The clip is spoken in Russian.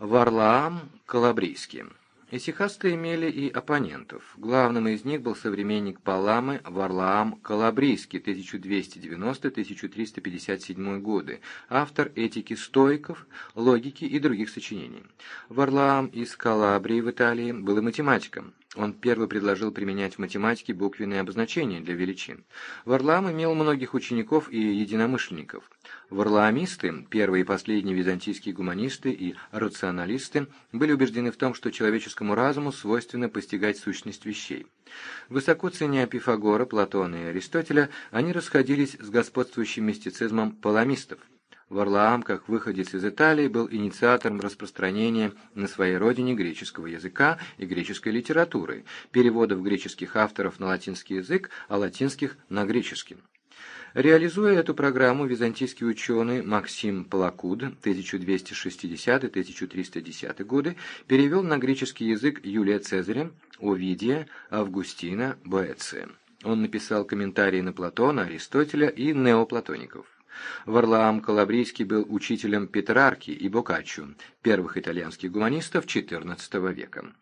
Варлаам Калабрийский. Исихасты имели и оппонентов. Главным из них был современник Паламы Варлаам Калабрийский, 1290-1357 годы, автор этики стоиков, логики и других сочинений. Варлаам из Калабрии в Италии был и математиком. Он первый предложил применять в математике буквенные обозначения для величин. Варлаам имел многих учеников и единомышленников. Варлаамисты, первые и последние византийские гуманисты и рационалисты, были убеждены в том, что человеческому разуму свойственно постигать сущность вещей. Высоко ценя Пифагора, Платона и Аристотеля, они расходились с господствующим мистицизмом паламистов. Варлаам, как выходец из Италии, был инициатором распространения на своей родине греческого языка и греческой литературы, переводов греческих авторов на латинский язык, а латинских на греческий. Реализуя эту программу, византийский ученый Максим Палакуд 1260-1310 годы перевел на греческий язык Юлия Цезаря, Овидия, Августина, Боэция. Он написал комментарии на Платона, Аристотеля и неоплатоников. Варлаам Калабрийский был учителем Петрарки и Боккаччо, первых итальянских гуманистов XIV века.